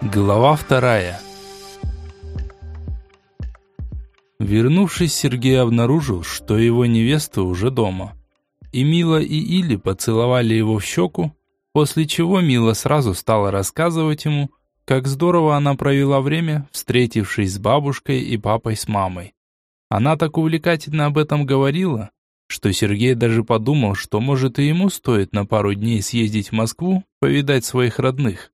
Глава вторая. Вернувшись, Сергей обнаружил, что его невеста уже дома. И Мила и Или поцеловали его в щеку, после чего Мила сразу стала рассказывать ему, как здорово она провела время, встретившись с бабушкой и папой с мамой. Она так увлекательно об этом говорила, что Сергей даже подумал, что может и ему стоит на пару дней съездить в Москву, повидать своих родных.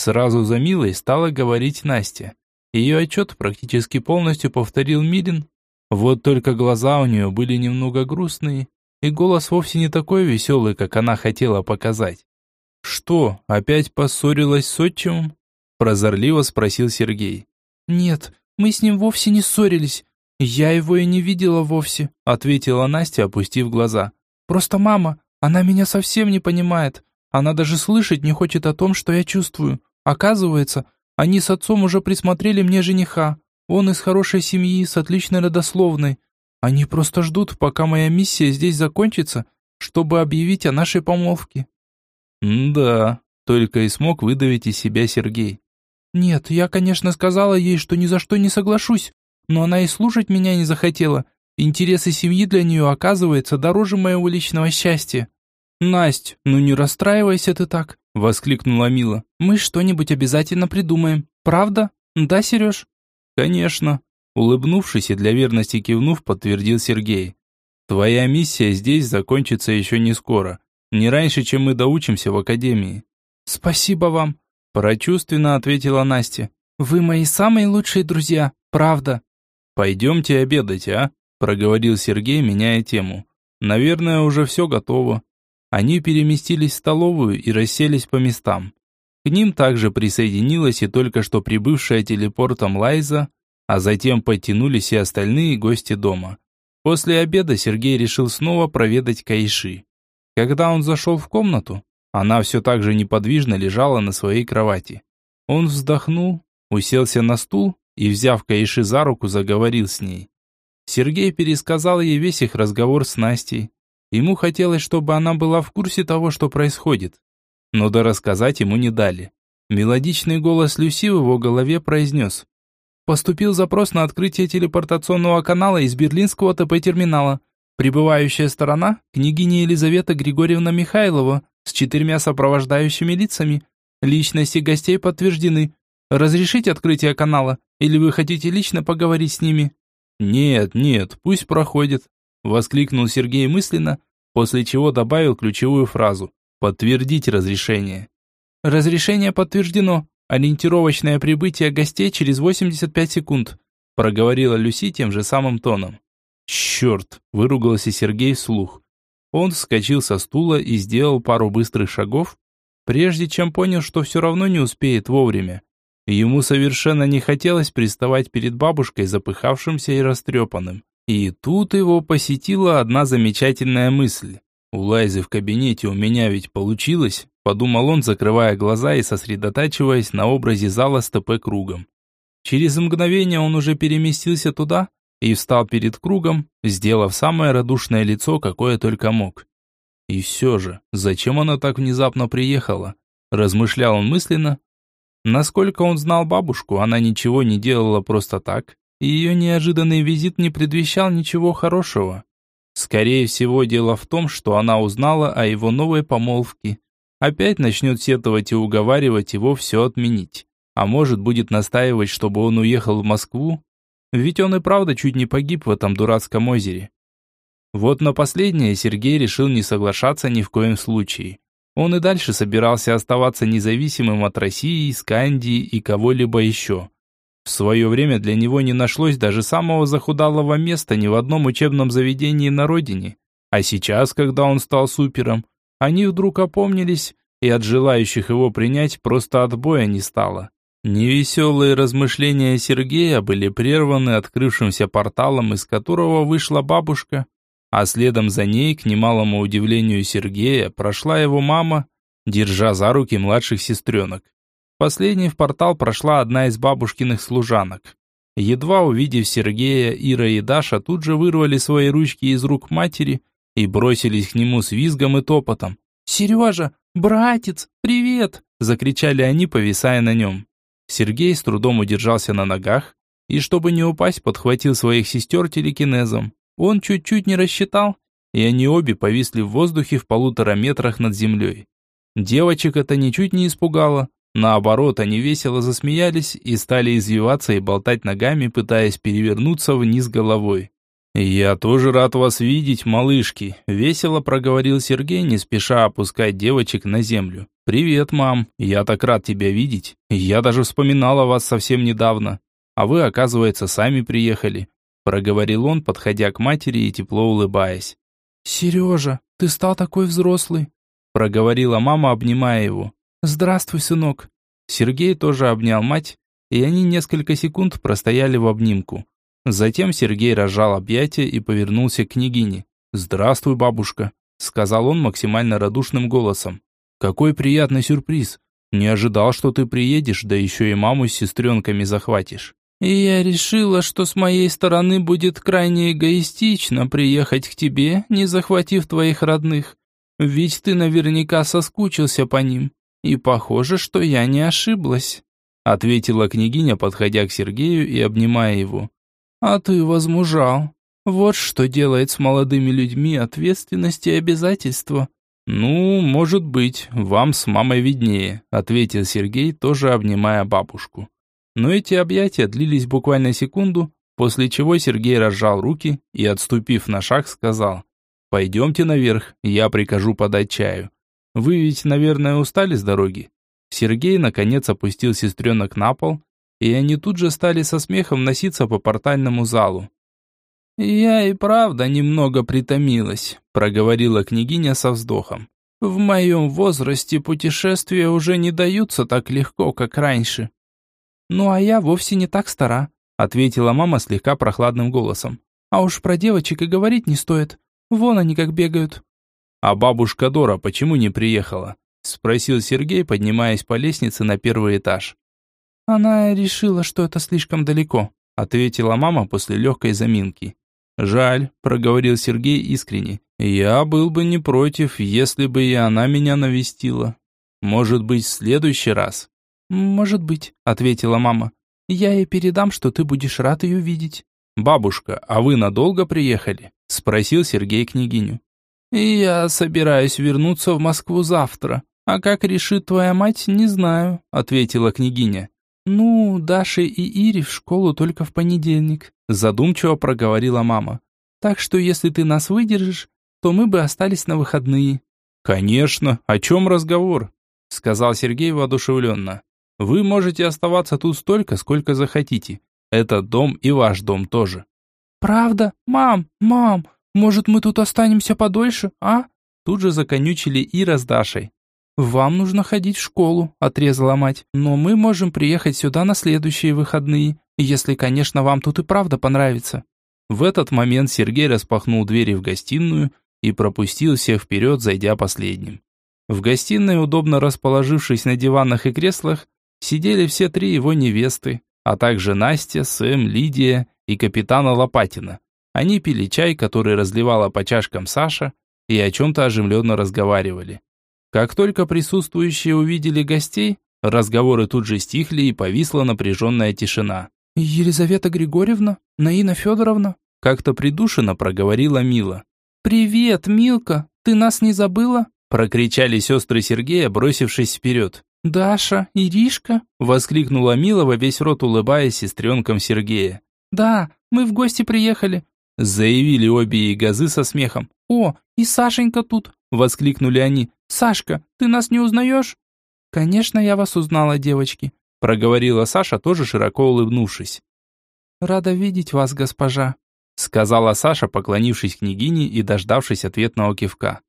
Сразу за Милой стала говорить Настя. Ее отчет практически полностью повторил Мирин. Вот только глаза у нее были немного грустные, и голос вовсе не такой веселый, как она хотела показать. «Что, опять поссорилась с отчимом?» Прозорливо спросил Сергей. «Нет, мы с ним вовсе не ссорились. Я его и не видела вовсе», ответила Настя, опустив глаза. «Просто мама, она меня совсем не понимает. Она даже слышать не хочет о том, что я чувствую. Оказывается, они с отцом уже присмотрели мне жениха. Он из хорошей семьи, с отличной родословной. Они просто ждут, пока моя миссия здесь закончится, чтобы объявить о нашей помолвке». «Да», — только и смог выдавить из себя Сергей. «Нет, я, конечно, сказала ей, что ни за что не соглашусь, но она и слушать меня не захотела. Интересы семьи для нее, оказывается, дороже моего личного счастья». «Насть, ну не расстраивайся ты так», — воскликнула Мила. «Мы что-нибудь обязательно придумаем. Правда? Да, Сереж?» «Конечно», — улыбнувшись и для верности кивнув, подтвердил Сергей. «Твоя миссия здесь закончится еще не скоро. Не раньше, чем мы доучимся в академии». «Спасибо вам», — прочувственно ответила Настя. «Вы мои самые лучшие друзья, правда». «Пойдемте обедать, а?» — проговорил Сергей, меняя тему. «Наверное, уже все готово». Они переместились в столовую и расселись по местам. К ним также присоединилась и только что прибывшая телепортом Лайза, а затем подтянулись и остальные гости дома. После обеда Сергей решил снова проведать Кайши. Когда он зашел в комнату, она все так же неподвижно лежала на своей кровати. Он вздохнул, уселся на стул и, взяв Кайши за руку, заговорил с ней. Сергей пересказал ей весь их разговор с Настей, Ему хотелось, чтобы она была в курсе того, что происходит. Но да рассказать ему не дали. Мелодичный голос Люси в его голове произнес. Поступил запрос на открытие телепортационного канала из берлинского ТП-терминала. Прибывающая сторона – княгиня Елизавета Григорьевна Михайлова с четырьмя сопровождающими лицами. Личности гостей подтверждены. Разрешить открытие канала? Или вы хотите лично поговорить с ними? Нет, нет, пусть проходит. Воскликнул Сергей мысленно, после чего добавил ключевую фразу «Подтвердить разрешение». «Разрешение подтверждено. Ориентировочное прибытие гостей через 85 секунд», проговорила Люси тем же самым тоном. «Черт!» – выругался Сергей вслух. Он вскочил со стула и сделал пару быстрых шагов, прежде чем понял, что все равно не успеет вовремя. Ему совершенно не хотелось приставать перед бабушкой, запыхавшимся и растрепанным. И тут его посетила одна замечательная мысль. «У Лайзы в кабинете у меня ведь получилось», подумал он, закрывая глаза и сосредотачиваясь на образе зала с ТП кругом. Через мгновение он уже переместился туда и встал перед кругом, сделав самое радушное лицо, какое только мог. И все же, зачем она так внезапно приехала? Размышлял он мысленно. Насколько он знал бабушку, она ничего не делала просто так, ее неожиданный визит не предвещал ничего хорошего. Скорее всего, дело в том, что она узнала о его новой помолвке. Опять начнет сетовать и уговаривать его все отменить. А может, будет настаивать, чтобы он уехал в Москву? Ведь он и правда чуть не погиб в этом дурацком озере. Вот на последнее Сергей решил не соглашаться ни в коем случае. Он и дальше собирался оставаться независимым от России, Скандии и кого-либо еще. В свое время для него не нашлось даже самого захудалого места ни в одном учебном заведении на родине. А сейчас, когда он стал супером, они вдруг опомнились, и от желающих его принять просто отбоя не стало. Невеселые размышления Сергея были прерваны открывшимся порталом, из которого вышла бабушка, а следом за ней, к немалому удивлению Сергея, прошла его мама, держа за руки младших сестренок. Последней в портал прошла одна из бабушкиных служанок. Едва увидев Сергея, Ира и Даша тут же вырвали свои ручки из рук матери и бросились к нему с визгом и топотом. «Сережа! Братец! Привет!» – закричали они, повисая на нем. Сергей с трудом удержался на ногах и, чтобы не упасть, подхватил своих сестер телекинезом. Он чуть-чуть не рассчитал, и они обе повисли в воздухе в полутора метрах над землей. Девочек это ничуть не испугало. Наоборот, они весело засмеялись и стали извиваться и болтать ногами, пытаясь перевернуться вниз головой. «Я тоже рад вас видеть, малышки», – весело проговорил Сергей, не спеша опускать девочек на землю. «Привет, мам. Я так рад тебя видеть. Я даже вспоминал о вас совсем недавно. А вы, оказывается, сами приехали», – проговорил он, подходя к матери и тепло улыбаясь. «Сережа, ты стал такой взрослый», – проговорила мама, обнимая его. «Здравствуй, сынок». Сергей тоже обнял мать, и они несколько секунд простояли в обнимку. Затем Сергей разжал объятия и повернулся к княгине. «Здравствуй, бабушка», — сказал он максимально радушным голосом. «Какой приятный сюрприз. Не ожидал, что ты приедешь, да еще и маму с сестренками захватишь». «И я решила, что с моей стороны будет крайне эгоистично приехать к тебе, не захватив твоих родных. Ведь ты наверняка соскучился по ним. И похоже, что я не ошиблась», — ответила княгиня, подходя к Сергею и обнимая его. А ты возмужал. Вот что делает с молодыми людьми ответственность и обязательства. Ну, может быть, вам с мамой виднее, ответил Сергей, тоже обнимая бабушку. Но эти объятия длились буквально секунду, после чего Сергей разжал руки и, отступив на шаг, сказал, «Пойдемте наверх, я прикажу подать чаю. Вы ведь, наверное, устали с дороги?» Сергей, наконец, опустил сестренок на пол и они тут же стали со смехом носиться по портальному залу. «Я и правда немного притомилась», – проговорила княгиня со вздохом. «В моем возрасте путешествия уже не даются так легко, как раньше». «Ну а я вовсе не так стара», – ответила мама слегка прохладным голосом. «А уж про девочек и говорить не стоит. Вон они как бегают». «А бабушка Дора почему не приехала?» – спросил Сергей, поднимаясь по лестнице на первый этаж. «Она решила, что это слишком далеко», — ответила мама после легкой заминки. «Жаль», — проговорил Сергей искренне. «Я был бы не против, если бы и она меня навестила. Может быть, в следующий раз?» «Может быть», — ответила мама. «Я ей передам, что ты будешь рад ее видеть». «Бабушка, а вы надолго приехали?» — спросил Сергей княгиню. «Я собираюсь вернуться в Москву завтра. А как решит твоя мать, не знаю», — ответила княгиня. «Ну, Даше и Ире в школу только в понедельник», задумчиво проговорила мама. «Так что если ты нас выдержишь, то мы бы остались на выходные». «Конечно, о чем разговор?» сказал Сергей воодушевленно. «Вы можете оставаться тут столько, сколько захотите. Это дом и ваш дом тоже». «Правда? Мам, мам, может мы тут останемся подольше, а?» Тут же законючили Ира с Дашей. «Вам нужно ходить в школу», – отрезала мать. «Но мы можем приехать сюда на следующие выходные, если, конечно, вам тут и правда понравится». В этот момент Сергей распахнул двери в гостиную и пропустил всех вперед, зайдя последним. В гостиной, удобно расположившись на диванах и креслах, сидели все три его невесты, а также Настя, Сэм, Лидия и капитана Лопатина. Они пили чай, который разливала по чашкам Саша, и о чем-то оживленно разговаривали. Как только присутствующие увидели гостей, разговоры тут же стихли и повисла напряженная тишина. «Елизавета Григорьевна? Наина Федоровна?» Как-то придушенно проговорила Мила. «Привет, Милка! Ты нас не забыла?» Прокричали сестры Сергея, бросившись вперед. «Даша, Иришка?» Воскликнула Мила во весь рот, улыбаясь сестренкам Сергея. «Да, мы в гости приехали», заявили обе ягозы со смехом. «О, и Сашенька тут!» Воскликнули они. «Сашка, ты нас не узнаешь?» «Конечно, я вас узнала, девочки», проговорила Саша, тоже широко улыбнувшись. «Рада видеть вас, госпожа», сказала Саша, поклонившись княгине и дождавшись ответного кивка.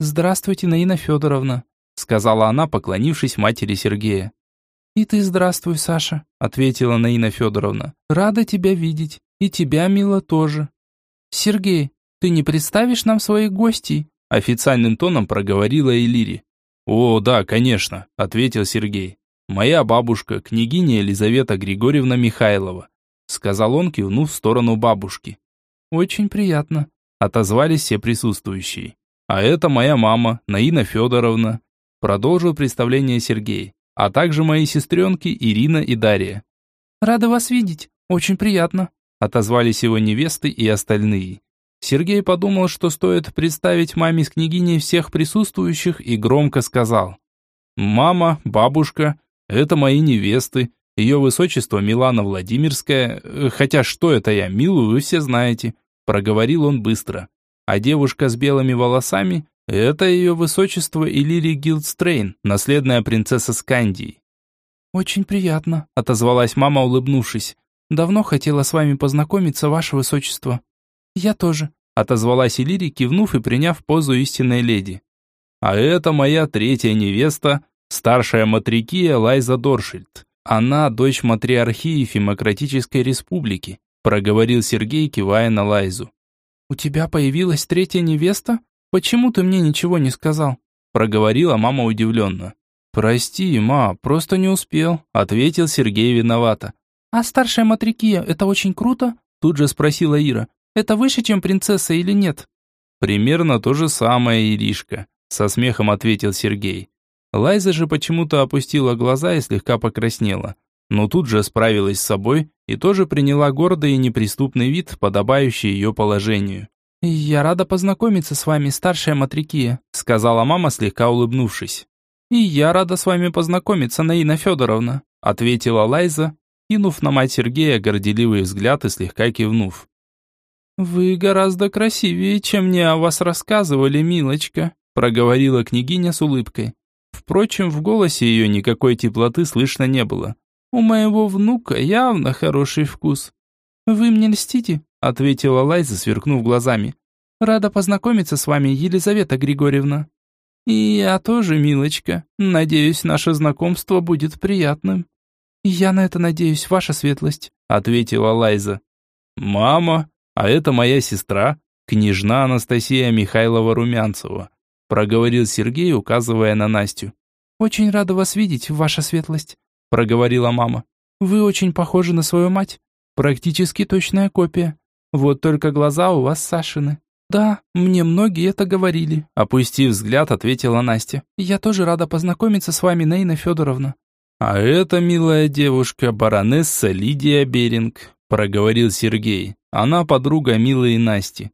«Здравствуйте, Наина Федоровна», сказала она, поклонившись матери Сергея. «И ты здравствуй, Саша», ответила Наина Федоровна. «Рада тебя видеть. И тебя, мила, тоже». «Сергей, ты не представишь нам своих гостей?» Официальным тоном проговорила Элири. «О, да, конечно», – ответил Сергей. «Моя бабушка, княгиня Елизавета Григорьевна Михайлова», – сказал он, кивнув в сторону бабушки. «Очень приятно», – отозвались все присутствующие. «А это моя мама, Наина Федоровна», – продолжил представление Сергей. а также мои сестренки Ирина и Дарья. «Рада вас видеть. Очень приятно», – отозвались его невесты и остальные. Сергей подумал, что стоит представить маме с княгиней всех присутствующих и громко сказал. «Мама, бабушка, это мои невесты, ее высочество Милана Владимирская, э, хотя что это я, Милу вы все знаете», – проговорил он быстро. А девушка с белыми волосами – это ее высочество Иллири Гилдстрейн, наследная принцесса Скандии. «Очень приятно», – отозвалась мама, улыбнувшись. «Давно хотела с вами познакомиться, ваше высочество». «Я тоже», – отозвалась Иллири, кивнув и приняв позу истинной леди. «А это моя третья невеста, старшая матрикия Лайза Доршильд. Она дочь матриархии Фемократической Республики», – проговорил Сергей, кивая на Лайзу. «У тебя появилась третья невеста? Почему ты мне ничего не сказал?» – проговорила мама удивленно. «Прости, ма, просто не успел», – ответил Сергей виновато. «А старшая матрикия – это очень круто?» – тут же спросила Ира. Это выше, чем принцесса или нет?» «Примерно то же самое, Иришка», – со смехом ответил Сергей. Лайза же почему-то опустила глаза и слегка покраснела. Но тут же справилась с собой и тоже приняла гордый и неприступный вид, подобающий ее положению. «Я рада познакомиться с вами, старшая Матрикия», – сказала мама, слегка улыбнувшись. «И я рада с вами познакомиться, Наина Федоровна», – ответила Лайза, кинув на мать Сергея горделивый взгляд и слегка кивнув. «Вы гораздо красивее, чем мне о вас рассказывали, милочка», проговорила княгиня с улыбкой. Впрочем, в голосе ее никакой теплоты слышно не было. «У моего внука явно хороший вкус». «Вы мне льстите», ответила Лайза, сверкнув глазами. «Рада познакомиться с вами, Елизавета Григорьевна». «И я тоже, милочка. Надеюсь, наше знакомство будет приятным». «Я на это надеюсь, ваша светлость», ответила Лайза. «Мама», а это моя сестра, княжна Анастасия Михайлова Румянцева, проговорил Сергей, указывая на Настю. Очень рада вас видеть, ваша светлость, проговорила мама. Вы очень похожи на свою мать, практически точная копия. Вот только глаза у вас Сашины. Да, мне многие это говорили, опустив взгляд, ответила Настя. Я тоже рада познакомиться с вами, Нейна Федоровна. А это милая девушка, баронесса Лидия Беринг, проговорил Сергей. Она подруга Милы и Насти.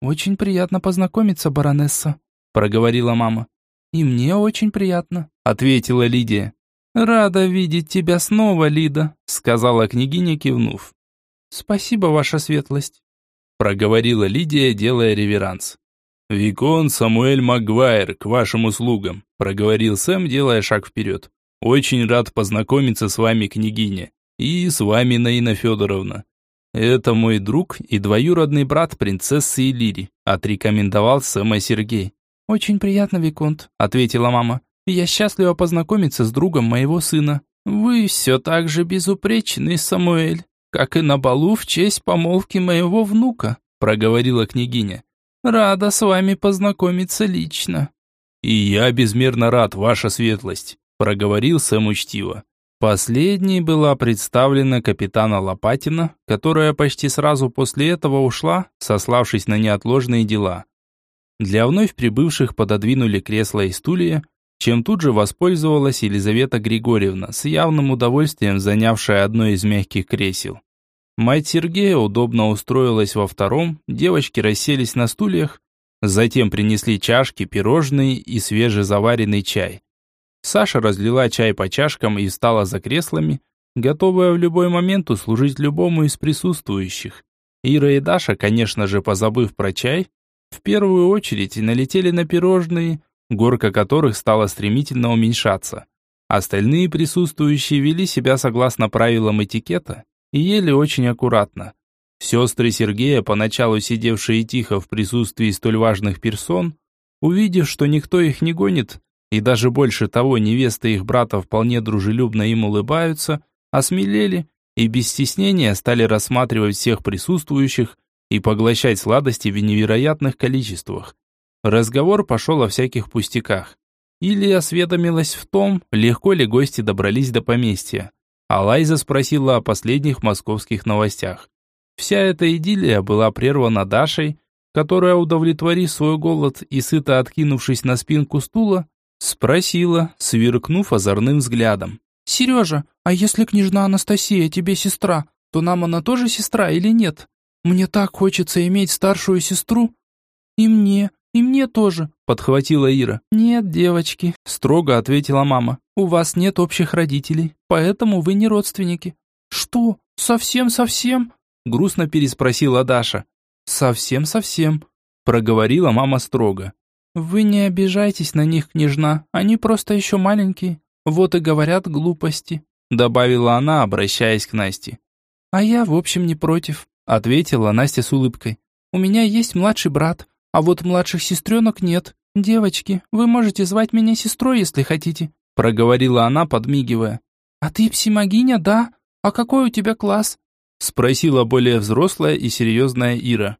«Очень приятно познакомиться, баронесса», – проговорила мама. «И мне очень приятно», – ответила Лидия. «Рада видеть тебя снова, Лида», – сказала княгиня, кивнув. «Спасибо, ваша светлость», – проговорила Лидия, делая реверанс. «Викон Самуэль Магуайр, к вашим услугам», – проговорил Сэм, делая шаг вперед. «Очень рад познакомиться с вами, княгиня, и с вами, Наина Федоровна. «Это мой друг и двоюродный брат принцессы Элири», отрекомендовал Сэма Сергей. «Очень приятно, Виконт», ответила мама. «Я счастлива познакомиться с другом моего сына». «Вы все так же безупречный, Самуэль, как и на балу в честь помолвки моего внука», проговорила княгиня. «Рада с вами познакомиться лично». «И я безмерно рад, ваша светлость», проговорил Сэм учтиво. Последней была представлена капитана Лопатина, которая почти сразу после этого ушла, сославшись на неотложные дела. Для вновь прибывших пододвинули кресла и стулья, чем тут же воспользовалась Елизавета Григорьевна, с явным удовольствием занявшая одно из мягких кресел. Мать Сергея удобно устроилась во втором, девочки расселись на стульях, затем принесли чашки, пирожные и свежезаваренный чай. Саша разлила чай по чашкам и встала за креслами, готовая в любой момент услужить любому из присутствующих. Ира и Даша, конечно же, позабыв про чай, в первую очередь налетели на пирожные, горка которых стала стремительно уменьшаться. Остальные присутствующие вели себя согласно правилам этикета и ели очень аккуратно. Сестры Сергея, поначалу сидевшие тихо в присутствии столь важных персон, увидев, что никто их не гонит, и даже больше того, невесты их брата вполне дружелюбно им улыбаются, осмелели и без стеснения стали рассматривать всех присутствующих и поглощать сладости в невероятных количествах. Разговор пошел о всяких пустяках. Или осведомилась в том, легко ли гости добрались до поместья. А Лайза спросила о последних московских новостях. Вся эта идиллия была прервана Дашей, которая, удовлетворив свой голод и сыто откинувшись на спинку стула, Спросила, сверкнув озорным взглядом. «Сережа, а если княжна Анастасия тебе сестра, то нам она тоже сестра или нет? Мне так хочется иметь старшую сестру». «И мне, и мне тоже», — подхватила Ира. «Нет, девочки», — строго ответила мама. «У вас нет общих родителей, поэтому вы не родственники». «Что? Совсем-совсем?» — грустно переспросила Даша. «Совсем-совсем», — проговорила мама строго. «Вы не обижайтесь на них, княжна, они просто еще маленькие, вот и говорят глупости», — добавила она, обращаясь к Насте. «А я, в общем, не против», — ответила Настя с улыбкой. «У меня есть младший брат, а вот младших сестренок нет. Девочки, вы можете звать меня сестрой, если хотите», — проговорила она, подмигивая. «А ты псимогиня, да? А какой у тебя класс?» — спросила более взрослая и серьезная Ира.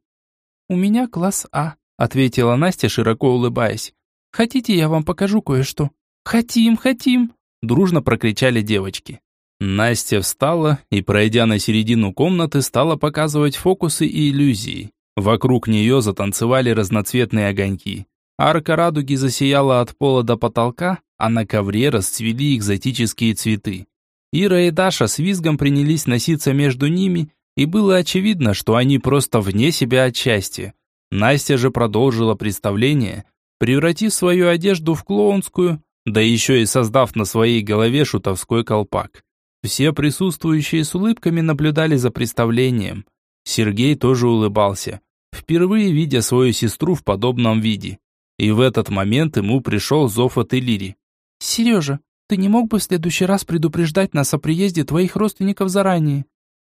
«У меня класс А», — ответила Настя, широко улыбаясь. «Хотите, я вам покажу кое-что?» «Хотим, хотим!» – дружно прокричали девочки. Настя встала и, пройдя на середину комнаты, стала показывать фокусы и иллюзии. Вокруг нее затанцевали разноцветные огоньки. Арка радуги засияла от пола до потолка, а на ковре расцвели экзотические цветы. Ира и Даша с визгом принялись носиться между ними, и было очевидно, что они просто вне себя от счастья. Настя же продолжила представление, превратив свою одежду в клоунскую, да еще и создав на своей голове шутовской колпак. Все присутствующие с улыбками наблюдали за представлением. Сергей тоже улыбался, впервые видя свою сестру в подобном виде. И в этот момент ему пришел зов от Элири. «Сережа, ты не мог бы в следующий раз предупреждать нас о приезде твоих родственников заранее?»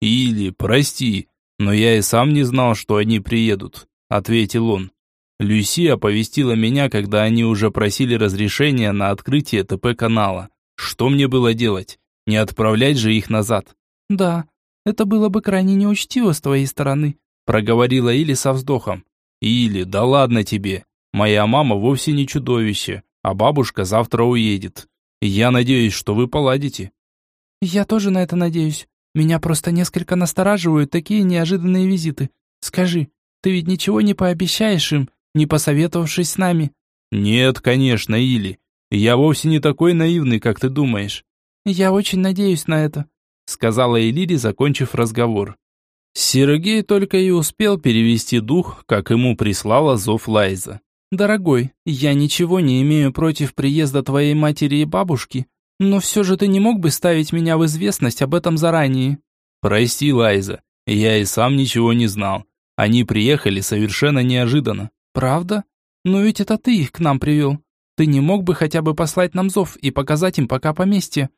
«Или, прости, но я и сам не знал, что они приедут», — ответил он. Люси оповестила меня, когда они уже просили разрешения на открытие ТП-канала. Что мне было делать? Не отправлять же их назад. Да, это было бы крайне неучтиво с твоей стороны, проговорила Или со вздохом. Или, да ладно тебе. Моя мама вовсе не чудовище, а бабушка завтра уедет. Я надеюсь, что вы поладите. Я тоже на это надеюсь. Меня просто несколько настораживают такие неожиданные визиты. Скажи, ты ведь ничего не пообещаешь им, не посоветовавшись с нами?» «Нет, конечно, Или. Я вовсе не такой наивный, как ты думаешь». «Я очень надеюсь на это», — сказала Элири, закончив разговор. Сергей только и успел перевести дух, как ему прислала зов Лайза. «Дорогой, я ничего не имею против приезда твоей матери и бабушки, но все же ты не мог бы ставить меня в известность об этом заранее». «Прости, Лайза, я и сам ничего не знал. Они приехали совершенно неожиданно. «Правда? Но ведь это ты их к нам привел. Ты не мог бы хотя бы послать нам зов и показать им пока поместье?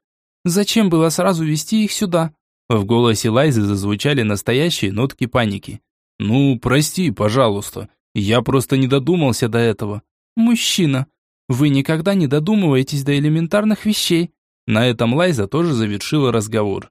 Зачем было сразу вести их сюда?» В голосе Лайзы зазвучали настоящие нотки паники. «Ну, прости, пожалуйста. Я просто не додумался до этого». «Мужчина, вы никогда не додумываетесь до элементарных вещей». На этом Лайза тоже завершила разговор.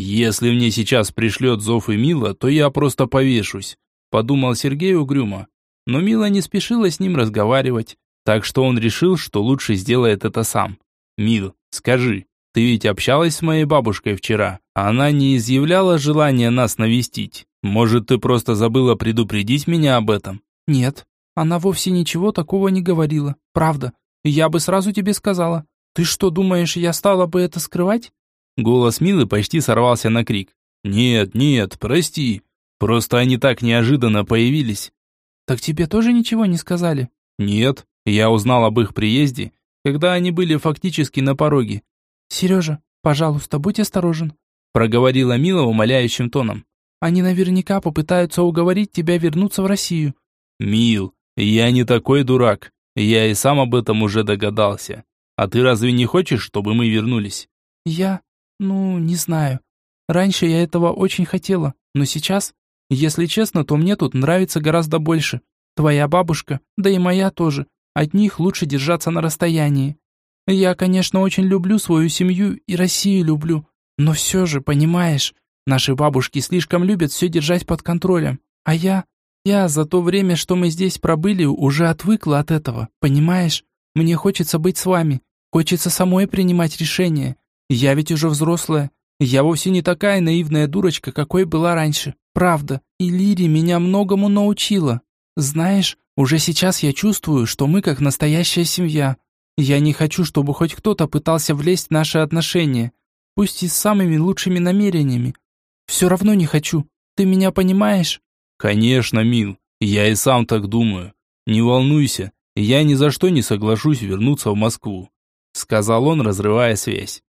«Если мне сейчас пришлет зов и Мила, то я просто повешусь», подумал Сергей угрюмо. Но Мила не спешила с ним разговаривать, так что он решил, что лучше сделает это сам. «Мил, скажи, ты ведь общалась с моей бабушкой вчера? Она не изъявляла желания нас навестить. Может, ты просто забыла предупредить меня об этом?» «Нет, она вовсе ничего такого не говорила. Правда. Я бы сразу тебе сказала. Ты что, думаешь, я стала бы это скрывать?» Голос Милы почти сорвался на крик. «Нет, нет, прости. Просто они так неожиданно появились. «Так тебе тоже ничего не сказали?» «Нет, я узнал об их приезде, когда они были фактически на пороге». «Сережа, пожалуйста, будь осторожен», проговорила Мила умоляющим тоном. «Они наверняка попытаются уговорить тебя вернуться в Россию». «Мил, я не такой дурак. Я и сам об этом уже догадался. А ты разве не хочешь, чтобы мы вернулись?» «Я? Ну, не знаю. Раньше я этого очень хотела, но сейчас если честно, то мне тут нравится гораздо больше. Твоя бабушка, да и моя тоже. От них лучше держаться на расстоянии. Я, конечно, очень люблю свою семью и Россию люблю. Но все же, понимаешь, наши бабушки слишком любят все держать под контролем. А я... Я за то время, что мы здесь пробыли, уже отвыкла от этого, понимаешь? Мне хочется быть с вами. Хочется самой принимать решения. Я ведь уже взрослая. Я вовсе не такая наивная дурочка, какой была раньше. Правда, и Лири меня многому научила. Знаешь, уже сейчас я чувствую, что мы как настоящая семья. Я не хочу, чтобы хоть кто-то пытался влезть в наши отношения, пусть и с самыми лучшими намерениями. Все равно не хочу. Ты меня понимаешь? Конечно, мил. Я и сам так думаю. Не волнуйся, я ни за что не соглашусь вернуться в Москву, сказал он, разрывая связь.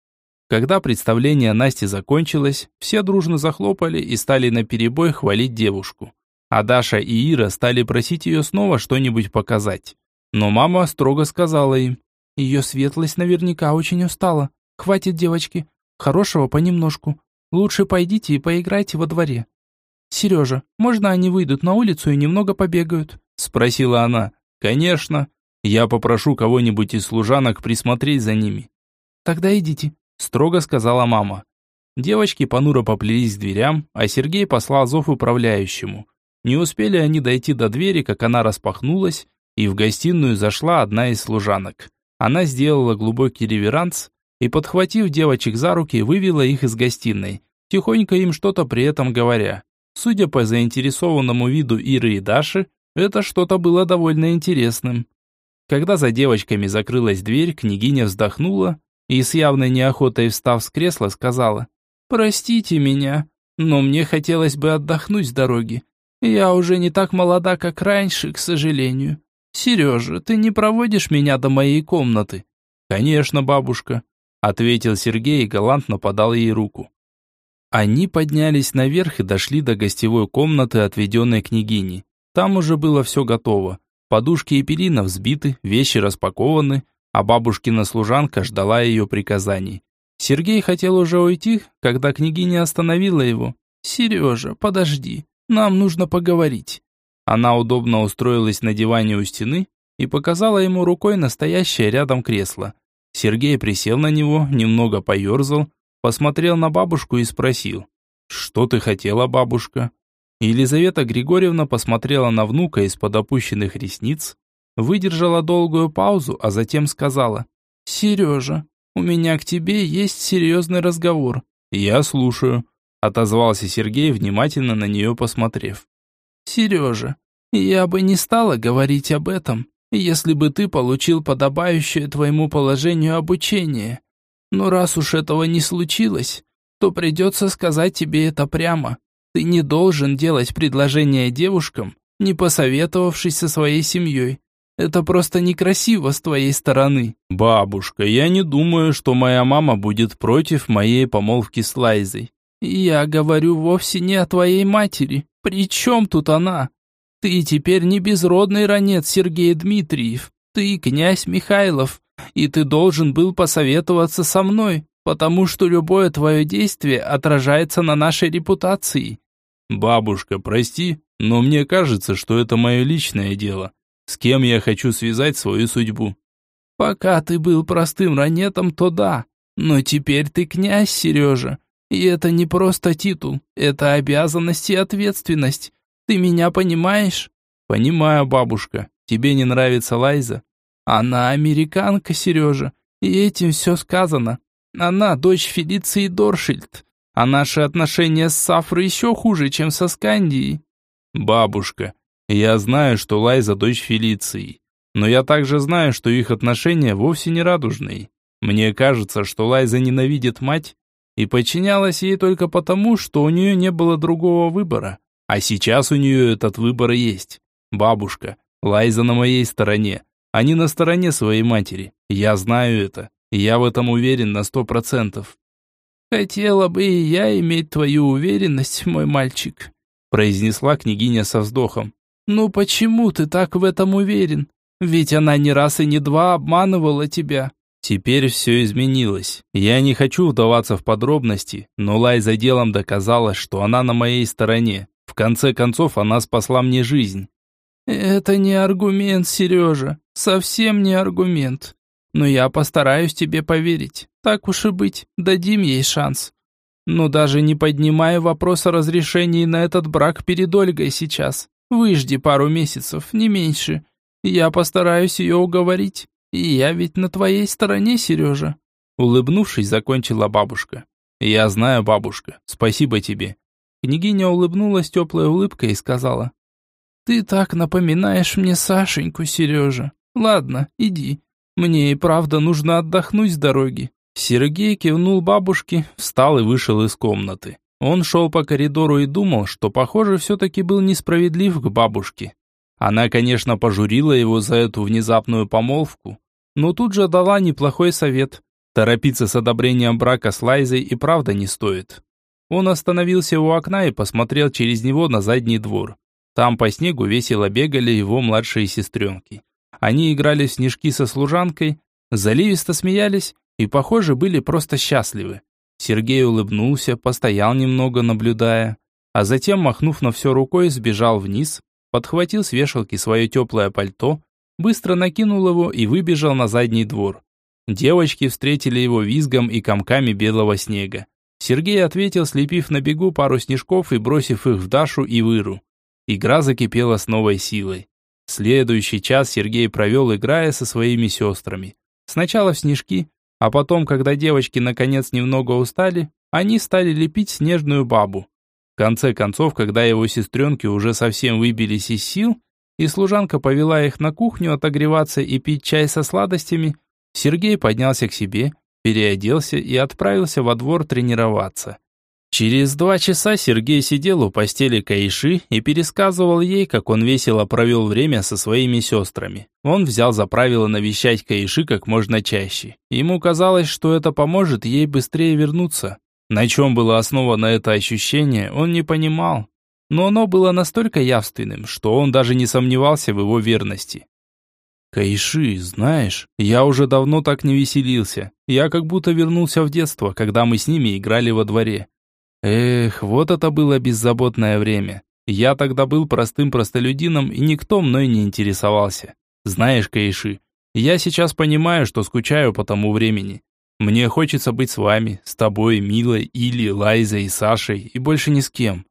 Когда представление Насти закончилось, все дружно захлопали и стали наперебой хвалить девушку. А Даша и Ира стали просить ее снова что-нибудь показать. Но мама строго сказала им, «Ее светлость наверняка очень устала. Хватит, девочки, хорошего понемножку. Лучше пойдите и поиграйте во дворе». «Сережа, можно они выйдут на улицу и немного побегают?» Спросила она. «Конечно. Я попрошу кого-нибудь из служанок присмотреть за ними». «Тогда идите», строго сказала мама. Девочки понуро поплелись к дверям, а Сергей послал зов управляющему. Не успели они дойти до двери, как она распахнулась, и в гостиную зашла одна из служанок. Она сделала глубокий реверанс и, подхватив девочек за руки, вывела их из гостиной, тихонько им что-то при этом говоря. Судя по заинтересованному виду Иры и Даши, это что-то было довольно интересным. Когда за девочками закрылась дверь, княгиня вздохнула и с явной неохотой встав с кресла сказала, «Простите меня, но мне хотелось бы отдохнуть с дороги. Я уже не так молода, как раньше, к сожалению. Сережа, ты не проводишь меня до моей комнаты?» «Конечно, бабушка», — ответил Сергей и галантно подал ей руку. Они поднялись наверх и дошли до гостевой комнаты, отведенной княгиней. Там уже было все готово. Подушки и перина взбиты, вещи распакованы, а бабушкина служанка ждала ее приказаний. Сергей хотел уже уйти, когда княгиня остановила его. «Сережа, подожди, нам нужно поговорить». Она удобно устроилась на диване у стены и показала ему рукой настоящее рядом кресло. Сергей присел на него, немного поерзал, посмотрел на бабушку и спросил. «Что ты хотела, бабушка?» Елизавета Григорьевна посмотрела на внука из-под опущенных ресниц, выдержала долгую паузу, а затем сказала. «Сережа, у меня к тебе есть серьезный разговор». «Я слушаю», — отозвался Сергей, внимательно на нее посмотрев. «Сережа, я бы не стала говорить об этом, если бы ты получил подобающее твоему положению обучение. Но раз уж этого не случилось, то придется сказать тебе это прямо. Ты не должен делать предложение девушкам, не посоветовавшись со своей семьей. Это просто некрасиво с твоей стороны. Бабушка, я не думаю, что моя мама будет против моей помолвки с Лайзой. Я говорю вовсе не о твоей матери. При чем тут она? Ты теперь не безродный ранец Сергей Дмитриев. Ты князь Михайлов. И ты должен был посоветоваться со мной, потому что любое твое действие отражается на нашей репутации. Бабушка, прости, но мне кажется, что это мое личное дело с кем я хочу связать свою судьбу. Пока ты был простым ранетом, то да, но теперь ты князь, Сережа. И это не просто титул, это обязанность и ответственность. Ты меня понимаешь? Понимаю, бабушка. Тебе не нравится Лайза? Она американка, Сережа, и этим все сказано. Она дочь Фелиции Доршильд, а наши отношения с Сафрой еще хуже, чем со Скандией. Бабушка, я знаю, что Лайза дочь Фелиции, но я также знаю, что их отношения вовсе не радужные. Мне кажется, что Лайза ненавидит мать и подчинялась ей только потому, что у нее не было другого выбора. А сейчас у нее этот выбор есть. Бабушка, Лайза на моей стороне, а не на стороне своей матери. Я знаю это. Я в этом уверен на сто процентов. «Хотела бы и я иметь твою уверенность, мой мальчик», произнесла княгиня со вздохом. «Ну почему ты так в этом уверен? Ведь она не раз и не два обманывала тебя». Теперь все изменилось. Я не хочу вдаваться в подробности, но Лай за делом доказала, что она на моей стороне. В конце концов, она спасла мне жизнь. «Это не аргумент, Сережа. Совсем не аргумент. Но я постараюсь тебе поверить. Так уж и быть, дадим ей шанс. Но даже не поднимая вопрос о разрешении на этот брак перед Ольгой сейчас. Выжди пару месяцев, не меньше. Я постараюсь ее уговорить. И я ведь на твоей стороне, Сережа». Улыбнувшись, закончила бабушка. «Я знаю, бабушка. Спасибо тебе». Княгиня улыбнулась теплой улыбкой и сказала. «Ты так напоминаешь мне Сашеньку, Сережа. Ладно, иди. Мне и правда нужно отдохнуть с дороги. Сергей кивнул бабушке, встал и вышел из комнаты. Он шел по коридору и думал, что, похоже, все-таки был несправедлив к бабушке. Она, конечно, пожурила его за эту внезапную помолвку, но тут же дала неплохой совет. Торопиться с одобрением брака с Лайзой и правда не стоит. Он остановился у окна и посмотрел через него на задний двор. Там по снегу весело бегали его младшие сестренки. Они играли в снежки со служанкой, заливисто смеялись и, похоже, были просто счастливы. Сергей улыбнулся, постоял немного, наблюдая, а затем, махнув на все рукой, сбежал вниз, подхватил с вешалки свое теплое пальто, быстро накинул его и выбежал на задний двор. Девочки встретили его визгом и комками белого снега. Сергей ответил, слепив на бегу пару снежков и бросив их в Дашу и Выру. Игра закипела с новой силой. Следующий час Сергей провел, играя со своими сестрами. Сначала в снежки, а потом, когда девочки наконец немного устали, они стали лепить снежную бабу. В конце концов, когда его сестренки уже совсем выбились из сил, и служанка повела их на кухню отогреваться и пить чай со сладостями, Сергей поднялся к себе, переоделся и отправился во двор тренироваться. Через два часа Сергей сидел у постели Каиши и пересказывал ей, как он весело провел время со своими сестрами. Он взял за правило навещать Каиши как можно чаще. Ему казалось, что это поможет ей быстрее вернуться. На чем было основано это ощущение, он не понимал. Но оно было настолько явственным, что он даже не сомневался в его верности. «Каиши, знаешь, я уже давно так не веселился. Я как будто вернулся в детство, когда мы с ними играли во дворе. Эх, вот это было беззаботное время. Я тогда был простым простолюдином, и никто мной не интересовался. Знаешь, Каиши, я сейчас понимаю, что скучаю по тому времени. Мне хочется быть с вами, с тобой, Милой, Или, Лайзой Сашей, и больше ни с кем.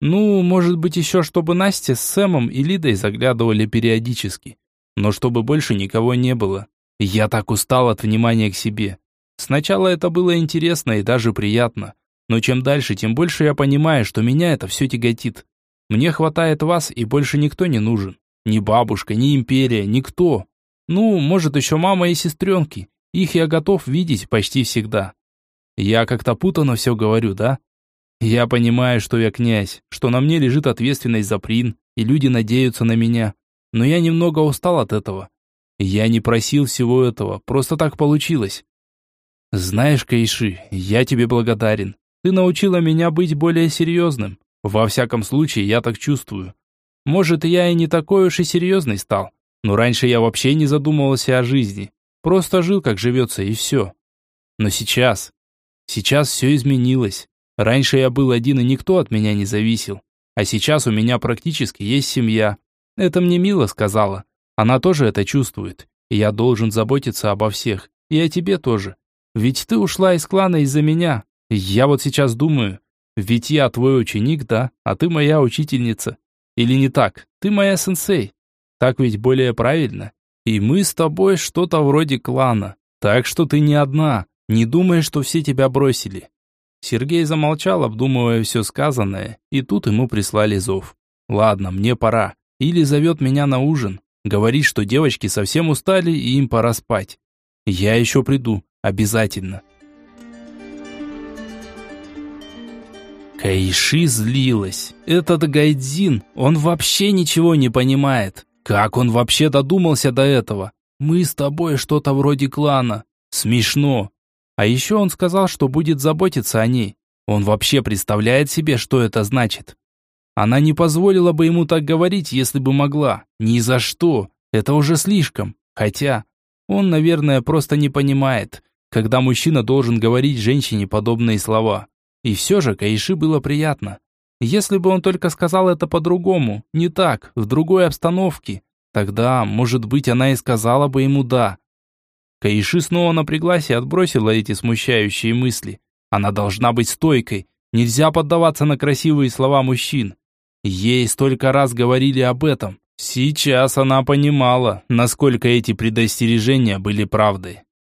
Ну, может быть еще, чтобы Настя с Сэмом и Лидой заглядывали периодически но чтобы больше никого не было. Я так устал от внимания к себе. Сначала это было интересно и даже приятно, но чем дальше, тем больше я понимаю, что меня это все тяготит. Мне хватает вас, и больше никто не нужен. Ни бабушка, ни империя, никто. Ну, может, еще мама и сестренки. Их я готов видеть почти всегда. Я как-то путано все говорю, да? Я понимаю, что я князь, что на мне лежит ответственность за Прин, и люди надеются на меня но я немного устал от этого. Я не просил всего этого, просто так получилось. Знаешь, Кайши, я тебе благодарен. Ты научила меня быть более серьезным. Во всяком случае, я так чувствую. Может, я и не такой уж и серьезный стал, но раньше я вообще не задумывался о жизни. Просто жил, как живется, и все. Но сейчас... Сейчас все изменилось. Раньше я был один, и никто от меня не зависел. А сейчас у меня практически есть семья, это мне Мила сказала. Она тоже это чувствует. И я должен заботиться обо всех. И о тебе тоже. Ведь ты ушла из клана из-за меня. Я вот сейчас думаю, ведь я твой ученик, да, а ты моя учительница. Или не так? Ты моя сенсей. Так ведь более правильно. И мы с тобой что-то вроде клана. Так что ты не одна. Не думай, что все тебя бросили. Сергей замолчал, обдумывая все сказанное, и тут ему прислали зов. Ладно, мне пора. Или зовет меня на ужин. Говорит, что девочки совсем устали и им пора спать. Я еще приду, обязательно. Кайши злилась. Этот Гайдзин, он вообще ничего не понимает. Как он вообще додумался до этого? Мы с тобой что-то вроде клана. Смешно. А еще он сказал, что будет заботиться о ней. Он вообще представляет себе, что это значит. Она не позволила бы ему так говорить, если бы могла. Ни за что. Это уже слишком. Хотя, он, наверное, просто не понимает, когда мужчина должен говорить женщине подобные слова. И все же Каиши было приятно. Если бы он только сказал это по-другому, не так, в другой обстановке, тогда, может быть, она и сказала бы ему «да». Каиши снова напряглась и отбросила эти смущающие мысли. Она должна быть стойкой, нельзя поддаваться на красивые слова мужчин. Ей столько раз говорили об этом. Сейчас она понимала, насколько эти предостережения были правдой.